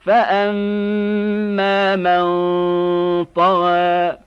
فأما من طغى